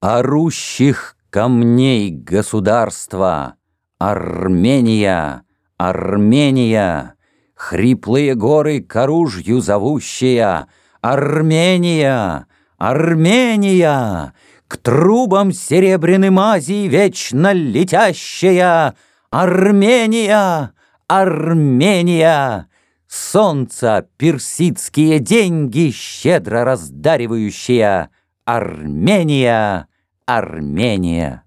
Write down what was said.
Орущих камней государства. Армения, Армения, Хриплые горы к оружью зовущая Армения, Армения, К трубам серебряным Азии вечно летящая. Армения, Армения, Солнца персидские деньги щедро раздаривающая Армения, Армения.